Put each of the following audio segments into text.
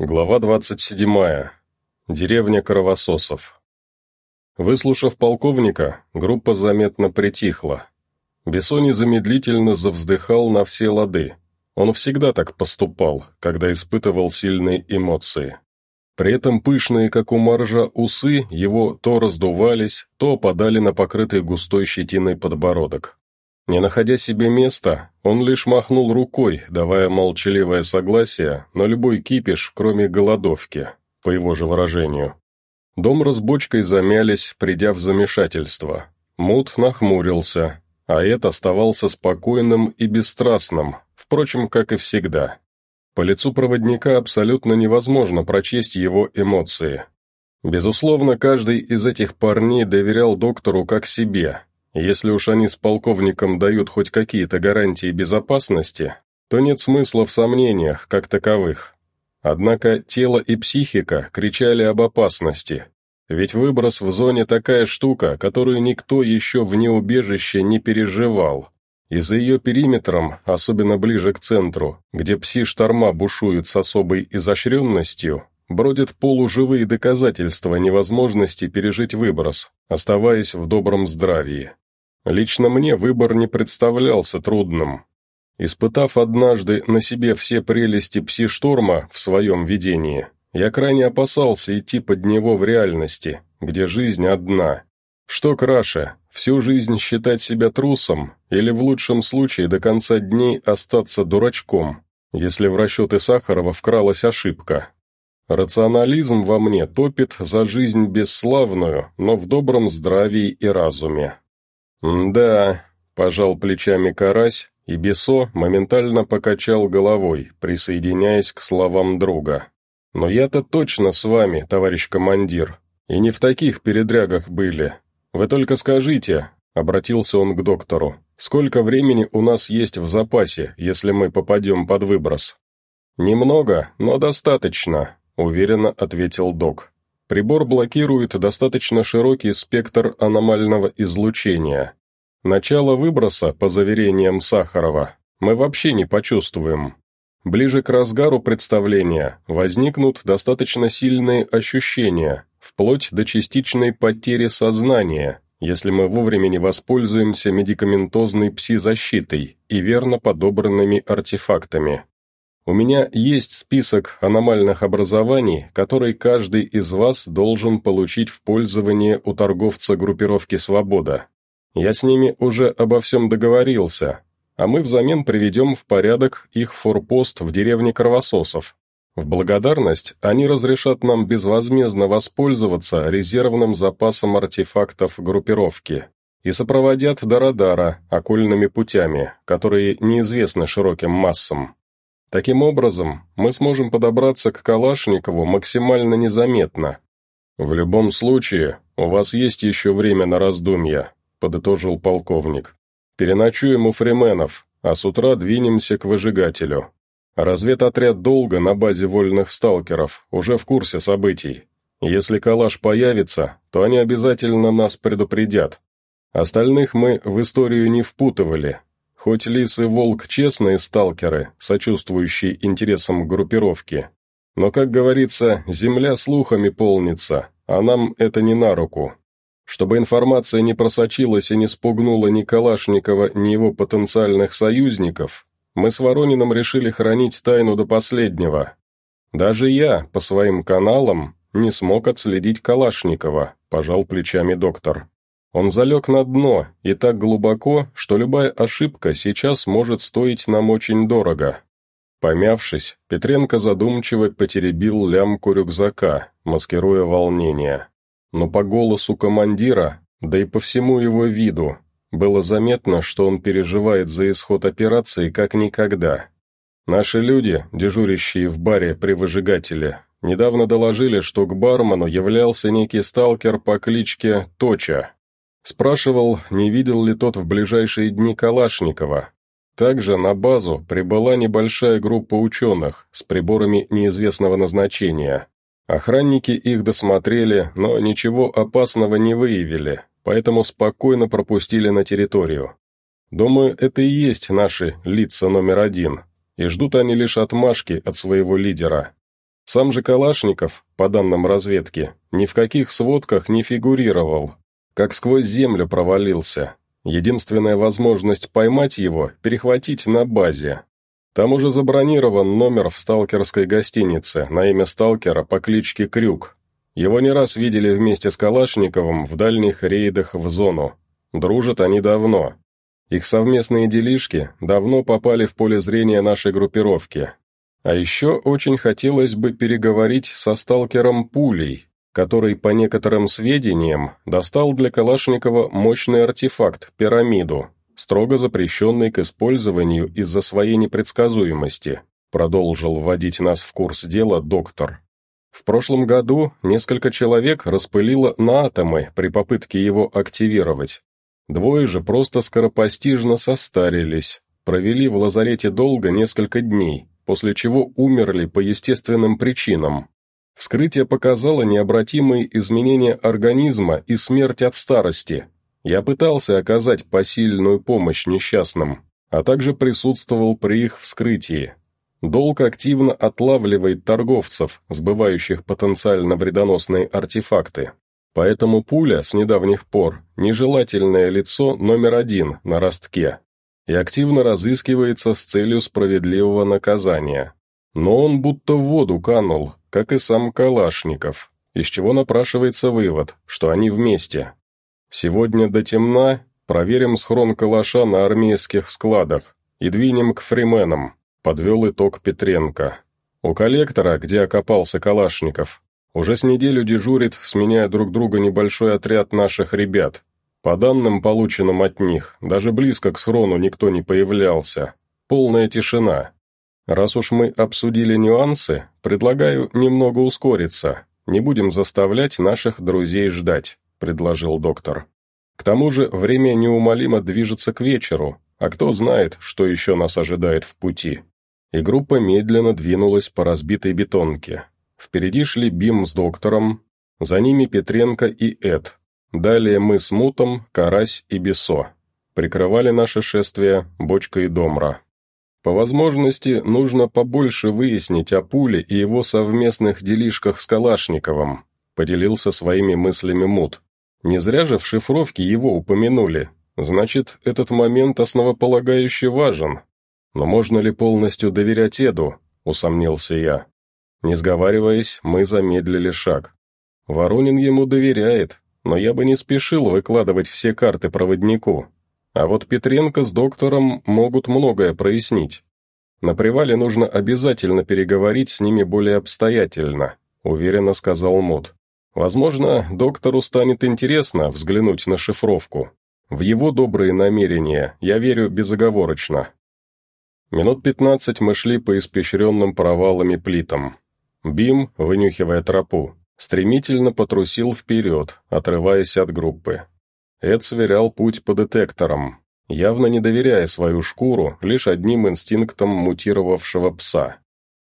Глава 27. Деревня Кровососов. Выслушав полковника, группа заметно притихла. Бессони замедлительно завздыхал на все лады. Он всегда так поступал, когда испытывал сильные эмоции. При этом пышные, как у моржа, усы его то раздувались, то опадали на покрытый густой щетиной подбородок. Не находя себе места, он лишь махнул рукой, давая молчаливое согласие на любой кипиш, кроме голодовки, по его же выражению. Дом разбочкой замялись, придя в замешательство. Мут нахмурился, а Эд оставался спокойным и бесстрастным, впрочем, как и всегда. По лицу проводника абсолютно невозможно прочесть его эмоции. Безусловно, каждый из этих парней доверял доктору как себе, если уж они с полковником дают хоть какие-то гарантии безопасности, то нет смысла в сомнениях, как таковых. Однако тело и психика кричали об опасности, ведь выброс в зоне такая штука, которую никто еще вне убежища не переживал. И за ее периметром, особенно ближе к центру, где пси-шторма бушуют с особой изощренностью, бродят полуживые доказательства невозможности пережить выброс, оставаясь в добром здравии. Лично мне выбор не представлялся трудным. Испытав однажды на себе все прелести пси-шторма в своем видении, я крайне опасался идти под него в реальности, где жизнь одна. Что краше, всю жизнь считать себя трусом или в лучшем случае до конца дней остаться дурачком, если в расчеты Сахарова вкралась ошибка. Рационализм во мне топит за жизнь бесславную, но в добром здравии и разуме. «Да», — пожал плечами Карась, и Бесо моментально покачал головой, присоединяясь к словам друга. «Но я-то точно с вами, товарищ командир, и не в таких передрягах были. Вы только скажите», — обратился он к доктору, «сколько времени у нас есть в запасе, если мы попадем под выброс?» «Немного, но достаточно», — уверенно ответил док. Прибор блокирует достаточно широкий спектр аномального излучения. Начало выброса, по заверениям Сахарова, мы вообще не почувствуем. Ближе к разгару представления возникнут достаточно сильные ощущения, вплоть до частичной потери сознания, если мы вовремя не воспользуемся медикаментозной пси-защитой и верно подобранными артефактами. У меня есть список аномальных образований, который каждый из вас должен получить в пользование у торговца группировки «Свобода». Я с ними уже обо всем договорился, а мы взамен приведем в порядок их форпост в деревне Кровососов. В благодарность они разрешат нам безвозмездно воспользоваться резервным запасом артефактов группировки и сопроводят до радара окольными путями, которые неизвестны широким массам. Таким образом, мы сможем подобраться к Калашникову максимально незаметно. В любом случае, у вас есть еще время на раздумья, подытожил полковник. Переночуем у фрименов, а с утра двинемся к выжигателю. Разведотряд долго на базе вольных сталкеров, уже в курсе событий. Если калаш появится, то они обязательно нас предупредят. Остальных мы в историю не впутывали, Хоть Лис и Волк честные сталкеры, сочувствующие интересам группировки, но, как говорится, земля слухами полнится, а нам это не на руку. Чтобы информация не просочилась и не спугнула ни Калашникова, ни его потенциальных союзников, мы с Ворониным решили хранить тайну до последнего. Даже я, по своим каналам, не смог отследить Калашникова, пожал плечами доктор. Он залег на дно, и так глубоко, что любая ошибка сейчас может стоить нам очень дорого. Помявшись, Петренко задумчиво потеребил лямку рюкзака, маскируя волнение. Но по голосу командира, да и по всему его виду, было заметно, что он переживает за исход операции как никогда. Наши люди, дежурящие в баре при выжигателе, недавно доложили, что к бармену являлся некий сталкер по кличке Точа, Спрашивал, не видел ли тот в ближайшие дни Калашникова. Также на базу прибыла небольшая группа ученых с приборами неизвестного назначения. Охранники их досмотрели, но ничего опасного не выявили, поэтому спокойно пропустили на территорию. Думаю, это и есть наши лица номер один, и ждут они лишь отмашки от своего лидера. Сам же Калашников, по данным разведки, ни в каких сводках не фигурировал. Как сквозь землю провалился. Единственная возможность поймать его – перехватить на базе. Там уже забронирован номер в сталкерской гостинице на имя сталкера по кличке Крюк. Его не раз видели вместе с Калашниковым в дальних рейдах в зону. Дружат они давно. Их совместные делишки давно попали в поле зрения нашей группировки, а еще очень хотелось бы переговорить со сталкером Пулей, который, по некоторым сведениям, достал для Калашникова мощный артефакт – пирамиду, строго запрещенный к использованию из-за своей непредсказуемости, продолжил вводить нас в курс дела доктор. В прошлом году несколько человек распылило на атомы при попытке его активировать. Двое же просто скоропостижно состарились, провели в лазарете долго несколько дней, после чего умерли по естественным причинам. Вскрытие показало необратимые изменения организма и смерть от старости. Я пытался оказать посильную помощь несчастным, а также присутствовал при их вскрытии. Долг активно отлавливает торговцев, сбывающих потенциально вредоносные артефакты. Поэтому пуля с недавних пор – нежелательное лицо номер один на ростке и активно разыскивается с целью справедливого наказания. Но он будто в воду канул, как и сам Калашников, из чего напрашивается вывод, что они вместе. Сегодня до темна проверим схрон Калаша на армейских складах и двинем к фрименам, подвел итог Петренко. У коллектора, где окопался Калашников, уже с неделю дежурит, сменяя друг друга небольшой отряд наших ребят, по данным, полученным от них, даже близко к схрону никто не появлялся. Полная тишина. Раз уж мы обсудили нюансы, предлагаю немного ускориться. Не будем заставлять наших друзей ждать», — предложил доктор. «К тому же время неумолимо движется к вечеру, а кто знает, что еще нас ожидает в пути». И группа медленно двинулась по разбитой бетонке. Впереди шли Бим с доктором, за ними Петренко и Эд, Далее мы с Мутом, Карась и Бесо. Прикрывали наше шествие Бочка и Домра. По возможности, нужно побольше выяснить о Пуле и его совместных делишках с Калашниковым, поделился своими мыслями Мут. Не зря же в шифровке его упомянули. Значит, этот момент основополагающе важен. Но можно ли полностью доверять Эду, усомнился я. Не сговариваясь, мы замедлили шаг. Воронин ему доверяет, но я бы не спешил выкладывать все карты проводнику. А вот Петренко с доктором могут многое прояснить. На привале нужно обязательно переговорить с ними более обстоятельно, уверенно сказал Мод. Возможно, доктору станет интересно взглянуть на шифровку. В его добрые намерения я верю безоговорочно. Минут пятнадцать мы шли по испещренным провалами плитам. Бим, вынюхивая тропу, стремительно потрусил вперед, отрываясь от группы. Эд сверял путь по детекторам, явно не доверяя свою шкуру лишь одним инстинктом мутировавшего пса.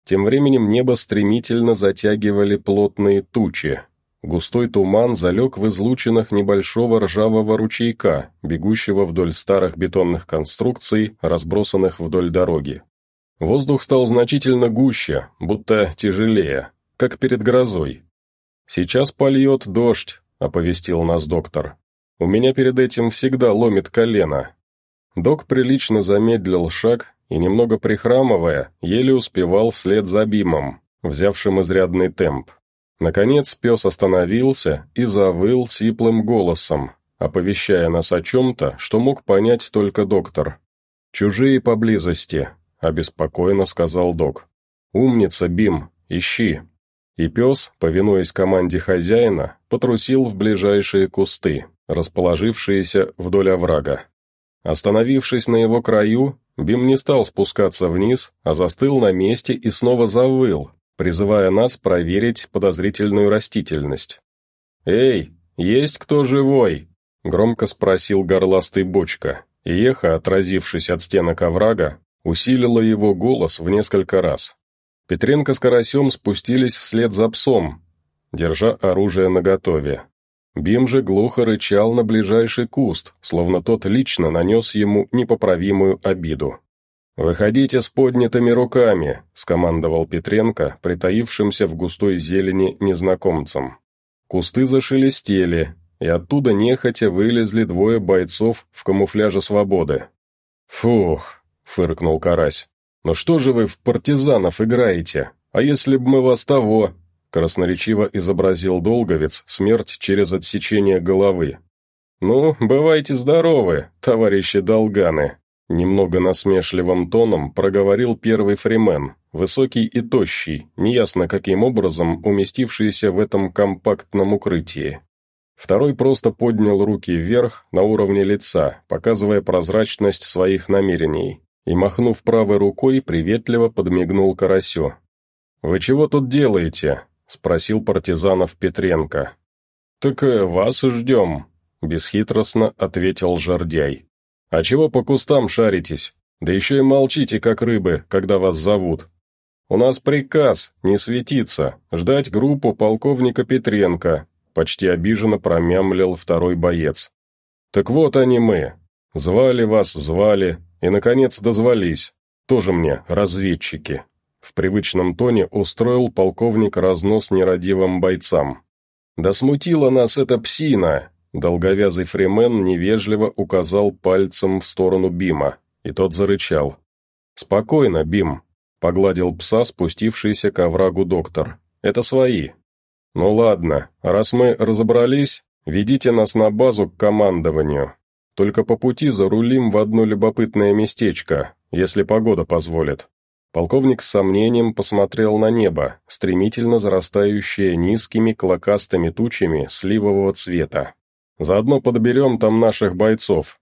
Тем временем небо стремительно затягивали плотные тучи. Густой туман залег в излучинах небольшого ржавого ручейка, бегущего вдоль старых бетонных конструкций, разбросанных вдоль дороги. Воздух стал значительно гуще, будто тяжелее, как перед грозой. «Сейчас польет дождь», — оповестил нас доктор. «У меня перед этим всегда ломит колено». Док прилично замедлил шаг и, немного прихрамывая, еле успевал вслед за Бимом, взявшим изрядный темп. Наконец пес остановился и завыл сиплым голосом, оповещая нас о чем-то, что мог понять только доктор. «Чужие поблизости», — обеспокоенно сказал док. «Умница, Бим, ищи». И пес, повинуясь команде хозяина, потрусил в ближайшие кусты, расположившиеся вдоль оврага. Остановившись на его краю, Бим не стал спускаться вниз, а застыл на месте и снова завыл, призывая нас проверить подозрительную растительность. «Эй, есть кто живой?» — громко спросил горластый бочка, и эхо, отразившись от стенок оврага, усилило его голос в несколько раз. Петренко с Карасем спустились вслед за псом, держа оружие наготове. Бим же глухо рычал на ближайший куст, словно тот лично нанес ему непоправимую обиду. «Выходите с поднятыми руками», — скомандовал Петренко, притаившимся в густой зелени незнакомцам. Кусты зашелестели, и оттуда нехотя вылезли двое бойцов в камуфляже свободы. «Фух», — фыркнул Карась, — «ну что же вы в партизанов играете? А если б мы вас того?» Красноречиво изобразил Долговец смерть через отсечение головы. «Ну, бывайте здоровы, товарищи Долганы», Немного насмешливым тоном проговорил первый фримен, высокий и тощий, неясно каким образом уместившийся в этом компактном укрытии. Второй просто поднял руки вверх на уровне лица, показывая прозрачность своих намерений, и, махнув правой рукой, приветливо подмигнул Карасю. «Вы чего тут делаете?» — спросил партизанов Петренко. «Так э, вас ждем», — бесхитростно ответил Жордяй. «А чего по кустам шаритесь? Да еще и молчите, как рыбы, когда вас зовут. У нас приказ не светиться, ждать группу полковника Петренко», почти обиженно промямлил второй боец. «Так вот они мы. Звали вас, звали, и, наконец, дозвались. Тоже мне разведчики». В привычном тоне устроил полковник разнос нерадивым бойцам. «Да смутила нас эта псина, Долговязый фримен невежливо указал пальцем в сторону Бима, и тот зарычал. «Спокойно, Бим», — погладил пса, спустившийся к оврагу доктор. «Это свои». «Ну ладно, раз мы разобрались, ведите нас на базу к командованию. Только по пути зарулим в одно любопытное местечко, если погода позволит». Полковник с сомнением посмотрел на небо, стремительно зарастающее низкими клокастыми тучами сливового цвета. Заодно подберем там наших бойцов».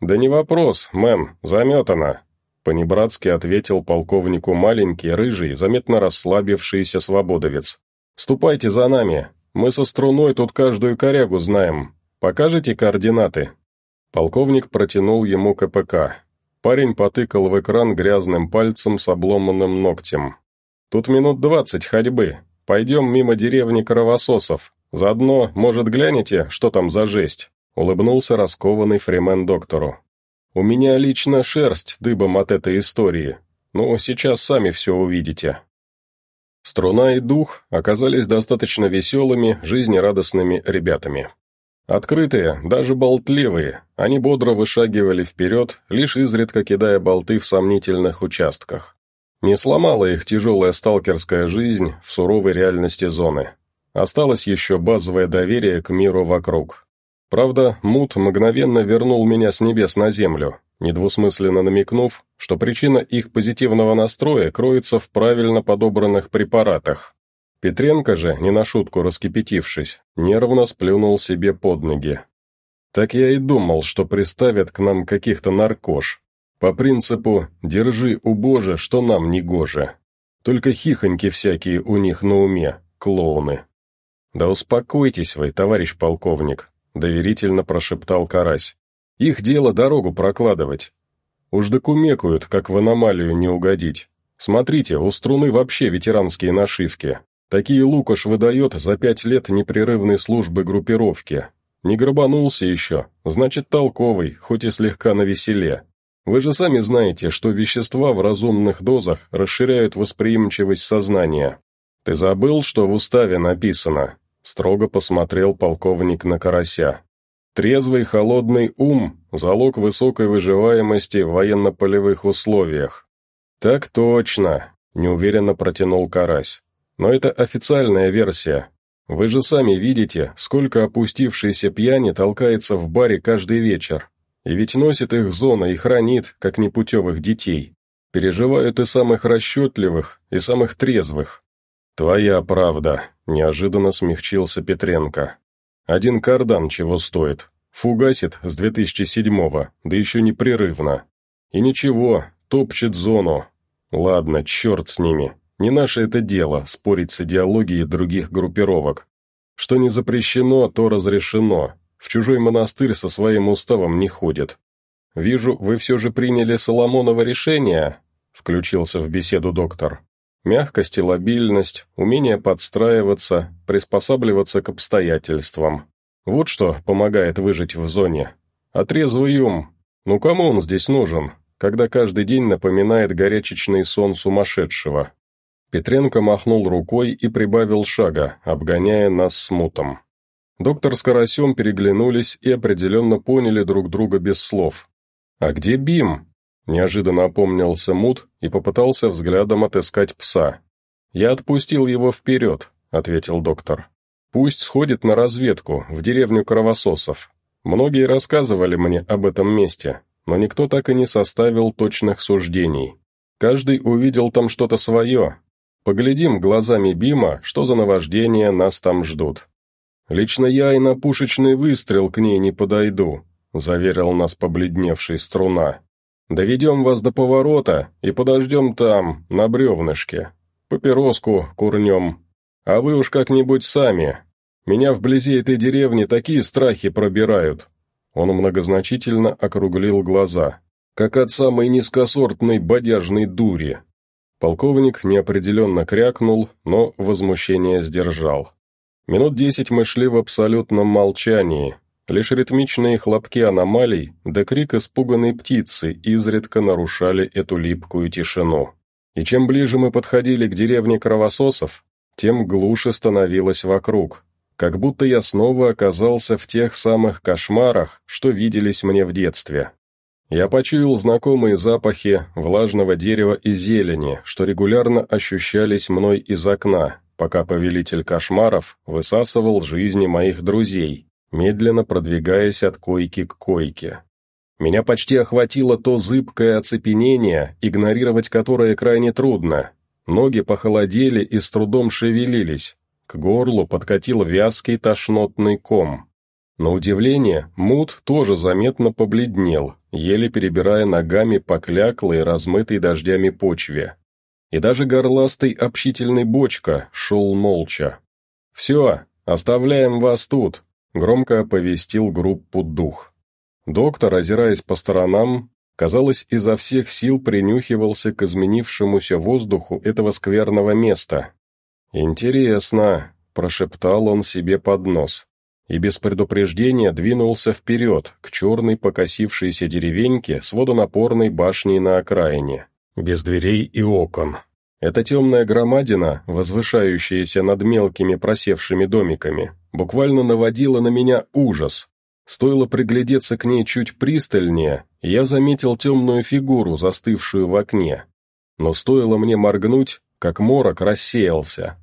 «Да не вопрос, мэн, заметано», — понебратски ответил полковнику маленький, рыжий, заметно расслабившийся свободовец. «Ступайте за нами, мы со струной тут каждую корягу знаем. Покажете координаты?» Полковник протянул ему КПК. Парень потыкал в экран грязным пальцем с обломанным ногтем. «Тут минут двадцать ходьбы. Пойдем мимо деревни Кровососов. Заодно, может, глянете, что там за жесть?» — улыбнулся раскованный фримен доктору. «У меня лично шерсть дыбом от этой истории. Ну, сейчас сами все увидите». Струна и дух оказались достаточно веселыми, жизнерадостными ребятами. Открытые, даже болтливые, они бодро вышагивали вперед, лишь изредка кидая болты в сомнительных участках. Не сломала их тяжелая сталкерская жизнь в суровой реальности зоны. Осталось еще базовое доверие к миру вокруг. Правда, Мут мгновенно вернул меня с небес на землю, недвусмысленно намекнув, что причина их позитивного настроя кроется в правильно подобранных препаратах. Петренко же, не на шутку раскипятившись, нервно сплюнул себе под ноги. Так я и думал, что приставят к нам каких-то наркош. По принципу «держи у Боже, что нам не гоже». Только хихоньки всякие у них на уме, клоуны. «Да успокойтесь вы, товарищ полковник», — доверительно прошептал Карась. «Их дело дорогу прокладывать. Уж докумекают, как в аномалию не угодить. Смотрите, у струны вообще ветеранские нашивки. Такие Лукаш выдает за пять лет непрерывной службы группировки. Не грабанулся еще, значит толковый, хоть и слегка навеселе. Вы же сами знаете, что вещества в разумных дозах расширяют восприимчивость сознания. «Ты забыл, что в уставе написано?» — строго посмотрел полковник на Карася. «Трезвый холодный ум — залог высокой выживаемости в военно-полевых условиях». «Так точно», — неуверенно протянул Карась. «Но это официальная версия. Вы же сами видите, сколько опустившейся пьяни толкается в баре каждый вечер. И ведь носит их зона и хранит, как непутевых детей. Переживают и самых расчетливых, и самых трезвых. «Твоя правда», — неожиданно смягчился Петренко. «Один кардан чего стоит. Фугасит с 2007-го, да еще непрерывно. И ничего, топчет зону. Ладно, черт с ними. Не наше это дело, спорить с идеологией других группировок. Что не запрещено, то разрешено. В чужой монастырь со своим уставом не ходит. Вижу, вы все же приняли Соломоново решение?» — включился в беседу доктор. Мягкость и лобильность, умение подстраиваться, приспосабливаться к обстоятельствам. Вот что помогает выжить в зоне. Отрезвый ум. Ну кому он здесь нужен? когда каждый день напоминает горячечный сон сумасшедшего. Петренко махнул рукой и прибавил шага, обгоняя нас с мутом. Доктор с Карасем переглянулись и определенно поняли друг друга без слов. «А где Бим?» – неожиданно опомнился мут и попытался взглядом отыскать пса. «Я отпустил его вперед», – ответил доктор. «Пусть сходит на разведку, в деревню кровососов. Многие рассказывали мне об этом месте, но никто так и не составил точных суждений. Каждый увидел там что-то свое. Поглядим глазами Бима, что за наваждения нас там ждут. «Лично я и на пушечный выстрел к ней не подойду», — заверил нас побледневший струна. «Доведем вас до поворота и подождем там, на бревнышке. Папироску курнем. А вы уж как-нибудь сами. Меня вблизи этой деревни такие страхи пробирают». Он многозначительно округлил глаза, как от самой низкосортной бодяжной дури. Полковник неопределенно крякнул, но возмущение сдержал. Минут десять мы шли в абсолютном молчании, лишь ритмичные хлопки аномалий да крик испуганной птицы изредка нарушали эту липкую тишину. И чем ближе мы подходили к деревне кровососов, тем глуше становилось вокруг, как будто я снова оказался в тех самых кошмарах, что виделись мне в детстве. Я почуял знакомые запахи влажного дерева и зелени, что регулярно ощущались мной из окна, пока повелитель кошмаров высасывал жизни моих друзей, медленно продвигаясь от койки к койке. Меня почти охватило то зыбкое оцепенение, игнорировать которое крайне трудно. Ноги похолодели и с трудом шевелились, к горлу подкатил вязкий тошнотный ком. На удивление, Мут тоже заметно побледнел, еле перебирая ногами по размытой дождями почве. И даже горластый общительный бочка шел молча. «Все, оставляем вас тут», — громко оповестил группу дух. Доктор, озираясь по сторонам, казалось, изо всех сил принюхивался к изменившемуся воздуху этого скверного места. «Интересно», — прошептал он себе под нос и без предупреждения двинулся вперед, к черной покосившейся деревеньке с водонапорной башней на окраине, без дверей и окон. Эта темная громадина, возвышающаяся над мелкими просевшими домиками, буквально наводила на меня ужас. Стоило приглядеться к ней чуть пристальнее, я заметил темную фигуру, застывшую в окне. Но стоило мне моргнуть, как морок рассеялся,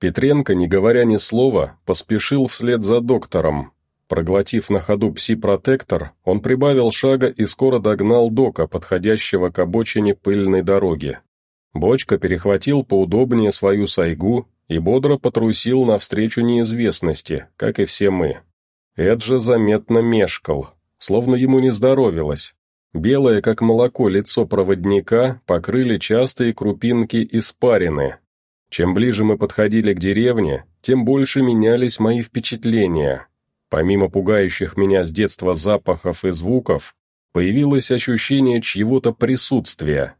Петренко, не говоря ни слова, поспешил вслед за доктором. Проглотив на ходу пси-протектор, он прибавил шага и скоро догнал дока, подходящего к обочине пыльной дороги. Бочка перехватил поудобнее свою сайгу и бодро потрусил навстречу неизвестности, как и все мы. Эд заметно мешкал, словно ему не здоровилось. Белое, как молоко, лицо проводника покрыли частые крупинки испарины, чем ближе мы подходили к деревне, тем больше менялись мои впечатления. Помимо пугающих меня с детства запахов и звуков, появилось ощущение чьего-то присутствия.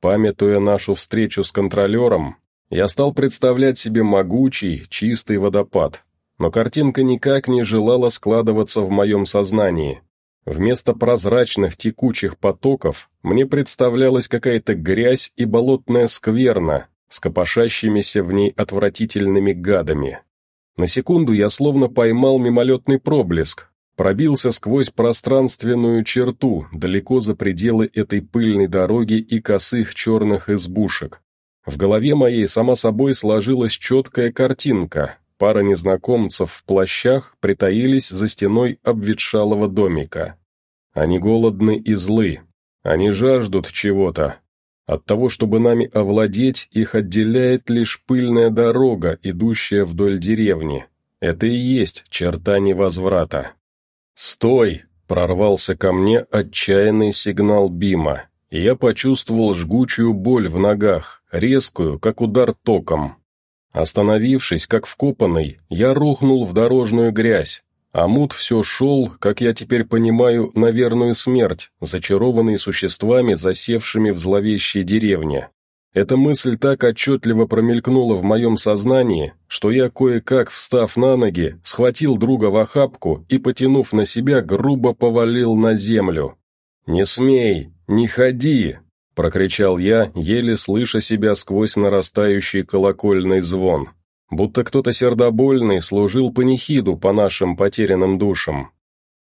Памятуя нашу встречу с контролером, я стал представлять себе могучий, чистый водопад, но картинка никак не желала складываться в моем сознании. Вместо прозрачных текучих потоков мне представлялась какая-то грязь и болотная скверна, с копошащимися в ней отвратительными гадами. На секунду я словно поймал мимолетный проблеск, пробился сквозь пространственную черту, далеко за пределы этой пыльной дороги и косых черных избушек. В голове моей сама собой сложилась четкая картинка. Пара незнакомцев в плащах притаились за стеной обветшалого домика. Они голодны и злы. Они жаждут чего-то, от того, чтобы нами овладеть, их отделяет лишь пыльная дорога, идущая вдоль деревни. Это и есть черта невозврата. «Стой!» — прорвался ко мне отчаянный сигнал Бима, я почувствовал жгучую боль в ногах, резкую, как удар током. Остановившись, как вкопанный, я рухнул в дорожную грязь, Амут все шел, как я теперь понимаю, на верную смерть, зачарованный существами, засевшими в зловещей деревне. Эта мысль так отчетливо промелькнула в моем сознании, что я кое-как, встав на ноги, схватил друга в охапку и, потянув на себя, грубо повалил на землю. «Не смей! «Не ходи!» — прокричал я, еле слыша себя сквозь нарастающий колокольный звон. Будто кто-то сердобольный служил панихиду по нашим потерянным душам.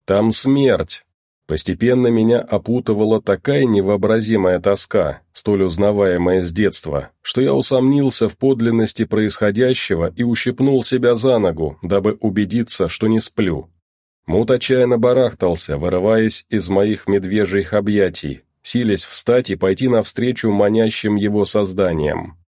«Там смерть!» Постепенно меня опутывала такая невообразимая тоска, столь узнаваемая с детства, что я усомнился в подлинности происходящего и ущипнул себя за ногу, дабы убедиться, что не сплю. Мут отчаянно барахтался, вырываясь из моих медвежьих объятий, силясь встать и пойти навстречу манящим его созданиям.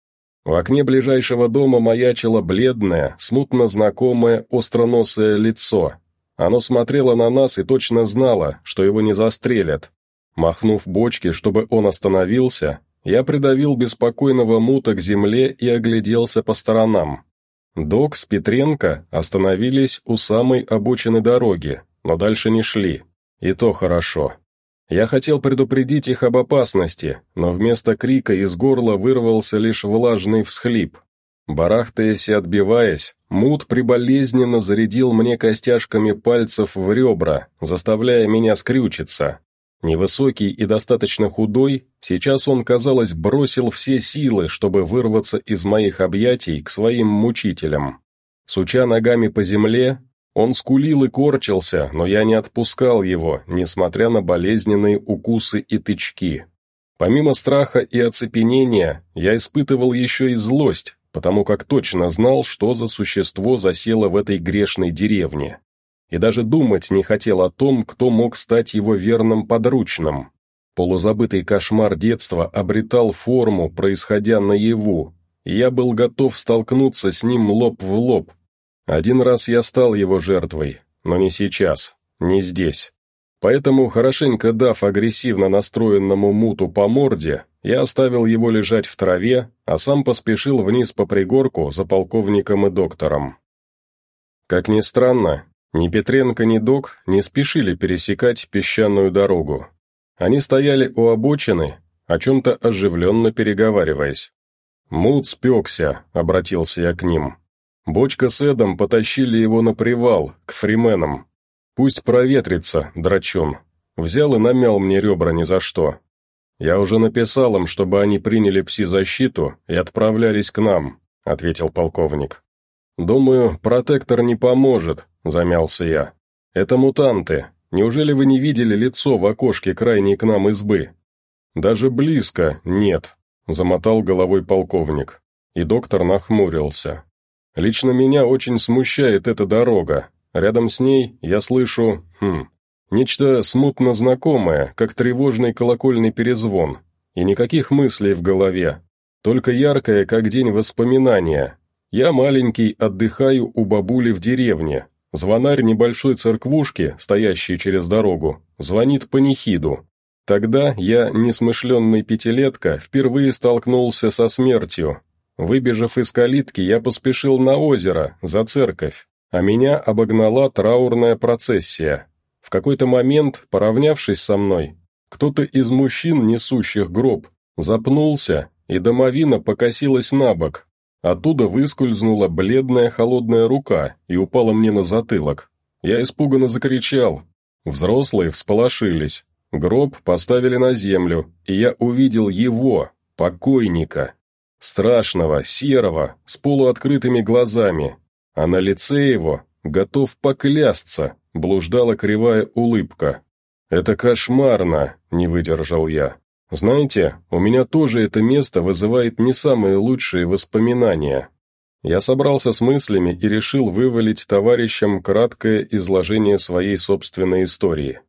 В окне ближайшего дома маячило бледное, смутно знакомое остроносое лицо, оно смотрело на нас и точно знало, что его не застрелят. Махнув бочки, чтобы он остановился, я придавил беспокойного мута к земле и огляделся по сторонам. Док с Петренко остановились у самой обочины дороги, но дальше не шли. И то хорошо. Я хотел предупредить их об опасности, но вместо крика из горла вырвался лишь влажный всхлип. Барахтаясь и отбиваясь, Мут приболезненно зарядил мне костяшками пальцев в ребра, заставляя меня скрючиться. Невысокий и достаточно худой, сейчас он, казалось, бросил все силы, чтобы вырваться из моих объятий к своим мучителям. Суча ногами по земле, он скулил и корчился, но я не отпускал его, несмотря на болезненные укусы и тычки. Помимо страха и оцепенения, я испытывал еще и злость, потому как точно знал, что за существо засело в этой грешной деревне. И даже думать не хотел о том, кто мог стать его верным подручным. Полузабытый кошмар детства обретал форму, происходя наяву, и я был готов столкнуться с ним лоб в лоб. Один раз я стал его жертвой, но не сейчас, не здесь. Поэтому, хорошенько дав агрессивно настроенному муту по морде, я оставил его лежать в траве, а сам поспешил вниз по пригорку за полковником и доктором. Как ни странно, ни Петренко, ни док не спешили пересекать песчаную дорогу. Они стояли у обочины, о чем-то оживленно переговариваясь. «Мут спекся», — обратился я к ним. Бочка с Эдом потащили его на привал, к фрименам. Пусть проветрится, драчун. Взял и намял мне ребра ни за что. «Я уже написал им, чтобы они приняли пси-защиту и отправлялись к нам», — ответил полковник. «Думаю, протектор не поможет», — замялся я. «Это мутанты. Неужели вы не видели лицо в окошке крайней к нам избы?» «Даже близко нет», — замотал головой полковник. И доктор нахмурился. «Лично меня очень смущает эта дорога. Рядом с ней я слышу, хм, Нечто смутно знакомое, как тревожный колокольный перезвон, и никаких мыслей в голове, только яркое, как день воспоминания. Я маленький, отдыхаю у бабули в деревне. Звонарь небольшой церквушки, стоящей через дорогу, звонит панихиду. Тогда я, несмышленный пятилетка, впервые столкнулся со смертью. Выбежав из калитки, я поспешил на озеро, за церковь, а меня обогнала траурная процессия. В какой-то момент, поравнявшись со мной, кто-то из мужчин, несущих гроб, запнулся, и домовина покосилась на бок. Оттуда выскользнула бледная холодная рука и упала мне на затылок. Я испуганно закричал. Взрослые всполошились. Гроб поставили на землю, и я увидел его, покойника. Страшного, серого, с полуоткрытыми глазами. А на лице его, готов поклясться, блуждала кривая улыбка. «Это кошмарно!» — не выдержал я. «Знаете, у меня тоже это место вызывает не самые лучшие воспоминания». Я собрался с мыслями и решил вывалить товарищам краткое изложение своей собственной истории.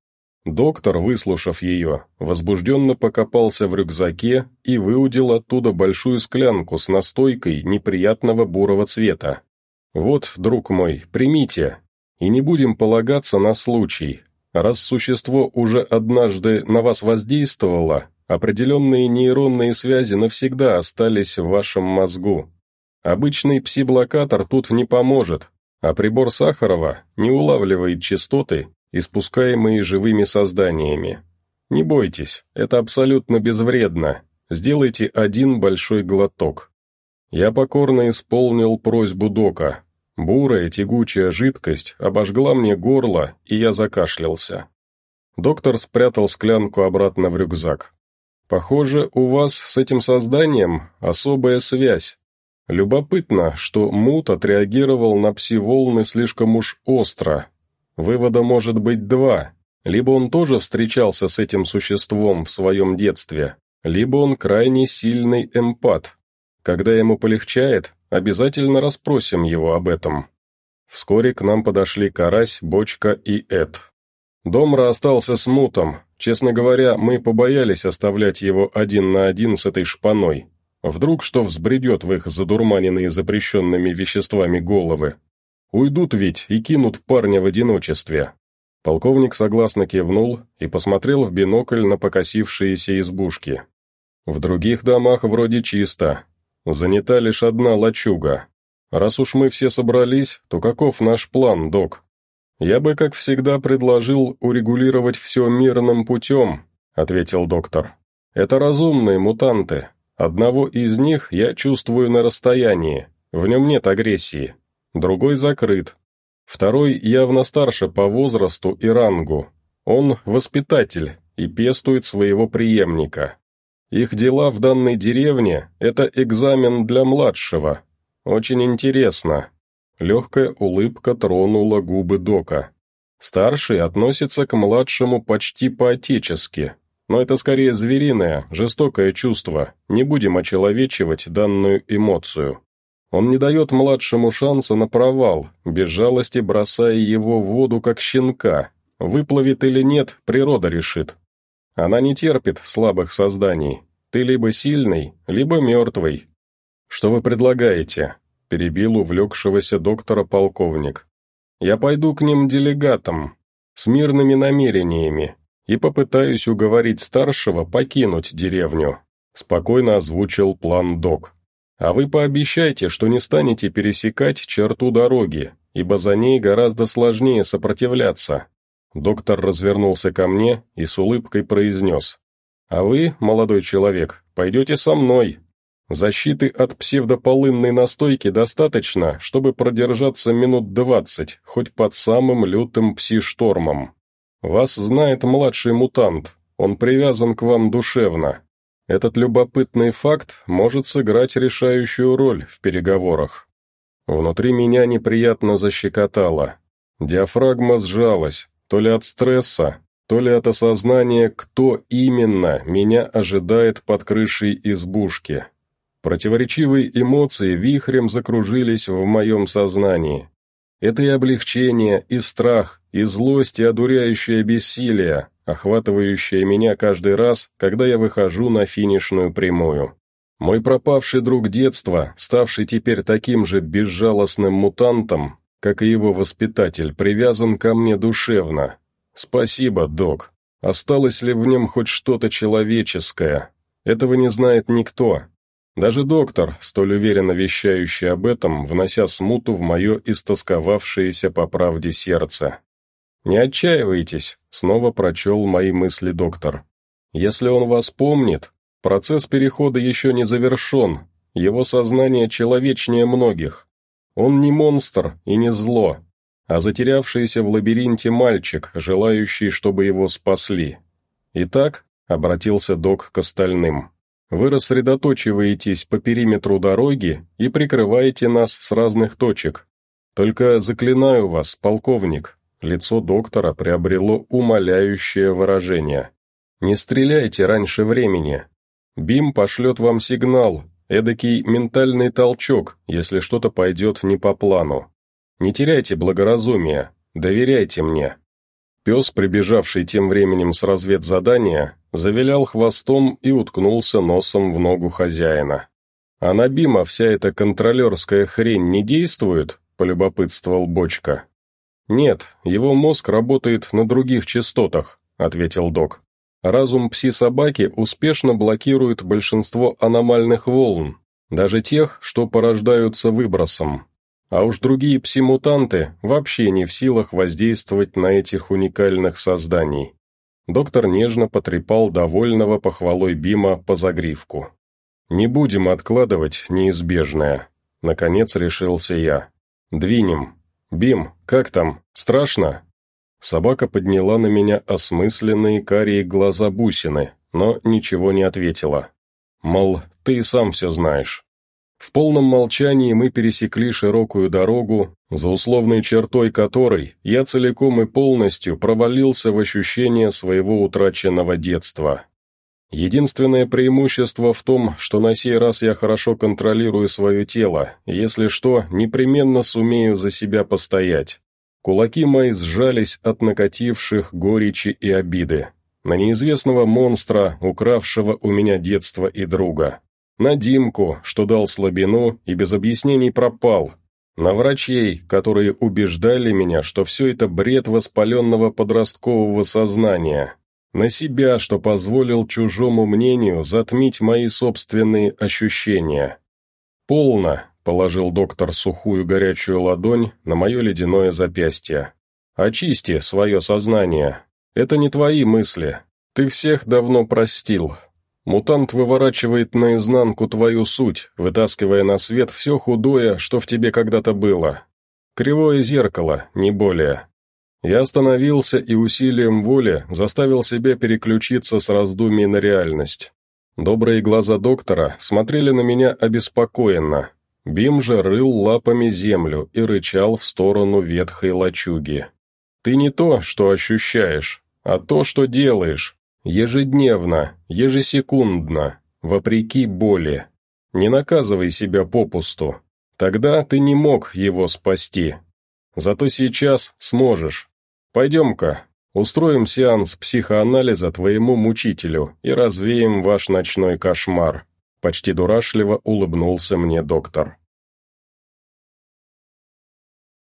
Доктор, выслушав ее, возбужденно покопался в рюкзаке и выудил оттуда большую склянку с настойкой неприятного бурого цвета. «Вот, друг мой, примите, и не будем полагаться на случай. Раз существо уже однажды на вас воздействовало, определенные нейронные связи навсегда остались в вашем мозгу. Обычный пси-блокатор тут не поможет, а прибор Сахарова не улавливает частоты, испускаемые живыми созданиями. Не бойтесь, это абсолютно безвредно. Сделайте один большой глоток. Я покорно исполнил просьбу Дока, Бурая тягучая жидкость обожгла мне горло, и я закашлялся. Доктор спрятал склянку обратно в рюкзак. Похоже, у вас с этим созданием особая связь. Любопытно, что Мут отреагировал на пси-волны слишком уж остро. Вывода может быть два. Либо он тоже встречался с этим существом в своем детстве, либо он крайне сильный эмпат. Когда ему полегчает, обязательно расспросим его об этом. Вскоре к нам подошли Карась, Бочка и Эд. Домра остался с Мутом, Честно говоря, мы побоялись оставлять его один на один с этой шпаной. Вдруг что взбредет в их задурманенные запрещенными веществами головы. Уйдут ведь и кинут парня в одиночестве. Полковник согласно кивнул и посмотрел в бинокль на покосившиеся избушки. В других домах вроде чисто. Занята лишь одна лачуга. Раз уж мы все собрались, то каков наш план, док? «Я бы, как всегда, предложил урегулировать все мирным путем», — ответил доктор. «Это разумные мутанты. Одного из них я чувствую на расстоянии, в нем нет агрессии. Другой закрыт. Второй явно старше по возрасту и рангу. Он воспитатель и пестует своего преемника. Их дела в данной деревне — это экзамен для младшего. Очень интересно, Легкая улыбка тронула губы Дока. Старший относится к младшему почти по-отечески, но это скорее звериное, жестокое чувство, не будем очеловечивать данную эмоцию. Он не дает младшему шанса на провал, без жалости бросая его в воду как щенка. Выплывет или нет, природа решит. Она не терпит слабых созданий. Ты либо сильный, либо мертвый. Что вы предлагаете? — перебил увлекшегося доктора полковник. «Я пойду к ним делегатом, с мирными намерениями, и попытаюсь уговорить старшего покинуть деревню», — спокойно озвучил план док. «А вы пообещайте, что не станете пересекать черту дороги, ибо за ней гораздо сложнее сопротивляться». Доктор развернулся ко мне и с улыбкой произнес. «А вы, молодой человек, пойдете со мной, Защиты от псевдополынной настойки достаточно, чтобы продержаться минут двадцать, хоть под самым лютым пси-штормом. Вас знает младший мутант, он привязан к вам душевно. Этот любопытный факт может сыграть решающую роль в переговорах. Внутри меня неприятно защекотало. Диафрагма сжалась, то ли от стресса, то ли от осознания, кто именно меня ожидает под крышей избушки. Противоречивые эмоции вихрем закружились в моем сознании. Это и облегчение, и страх, и злость, и одуряющее бессилие, охватывающее меня каждый раз, когда я выхожу на финишную прямую. Мой пропавший друг детства, ставший теперь таким же безжалостным мутантом, как и его воспитатель, привязан ко мне душевно. Спасибо, док. Осталось ли в нем хоть что-то человеческое? Этого не знает никто, даже доктор, столь уверенно вещающий об этом, внося смуту в мое истосковавшееся по правде сердце. «Не отчаивайтесь», — снова прочел мои мысли доктор. «Если он вас помнит, процесс перехода еще не завершен, его сознание человечнее многих. Он не монстр и не зло, а затерявшийся в лабиринте мальчик, желающий, чтобы его спасли. Итак, — обратился док к остальным, вы рассредоточиваетесь по периметру дороги и прикрываете нас с разных точек. Только заклинаю вас, полковник, лицо доктора приобрело умоляющее выражение. Не стреляйте раньше времени. Бим пошлет вам сигнал, эдакий ментальный толчок, если что-то пойдет не по плану. Не теряйте благоразумия, доверяйте мне. Пес, прибежавший тем временем с разведзадания, завилял хвостом и уткнулся носом в ногу хозяина. «А на Бима вся эта контролерская хрень не действует?» – полюбопытствовал Бочка. «Нет, его мозг работает на других частотах», – ответил док. «Разум пси-собаки успешно блокирует большинство аномальных волн, даже тех, что порождаются выбросом. А уж другие пси-мутанты вообще не в силах воздействовать на этих уникальных созданий. Доктор нежно потрепал довольного похвалой Бима по загривку. «Не будем откладывать неизбежное», — наконец решился я. «Двинем. Бим, как там? Страшно?» Собака подняла на меня осмысленные карие глаза бусины, но ничего не ответила. Мол, ты и сам все знаешь. В полном молчании мы пересекли широкую дорогу, за условной чертой которой я целиком и полностью провалился в ощущение своего утраченного детства. Единственное преимущество в том, что на сей раз я хорошо контролирую свое тело, если что, непременно сумею за себя постоять. Кулаки мои сжались от накативших горечи и обиды. На неизвестного монстра, укравшего у меня детство и друга. На Димку, что дал слабину и без объяснений пропал. На врачей, которые убеждали меня, что все это бред воспаленного подросткового сознания, на себя, что позволил чужому мнению затмить мои собственные ощущения. «Полно», — положил доктор сухую горячую ладонь на мое ледяное запястье. «Очисти свое сознание. Это не твои мысли. Ты всех давно простил. Мутант выворачивает наизнанку твою суть, вытаскивая на свет все худое, что в тебе когда-то было. Кривое зеркало, не более. Я остановился и усилием воли заставил себя переключиться с раздумий на реальность. Добрые глаза доктора смотрели на меня обеспокоенно. Бим же рыл лапами землю и рычал в сторону ветхой лачуги. «Ты не то, что ощущаешь, а то, что делаешь. Ежедневно, ежесекундно, вопреки боли. Не наказывай себя попусту. Тогда ты не мог его спасти. Зато сейчас сможешь. Пойдем-ка, устроим сеанс психоанализа твоему мучителю и развеем ваш ночной кошмар». Почти дурашливо улыбнулся мне доктор.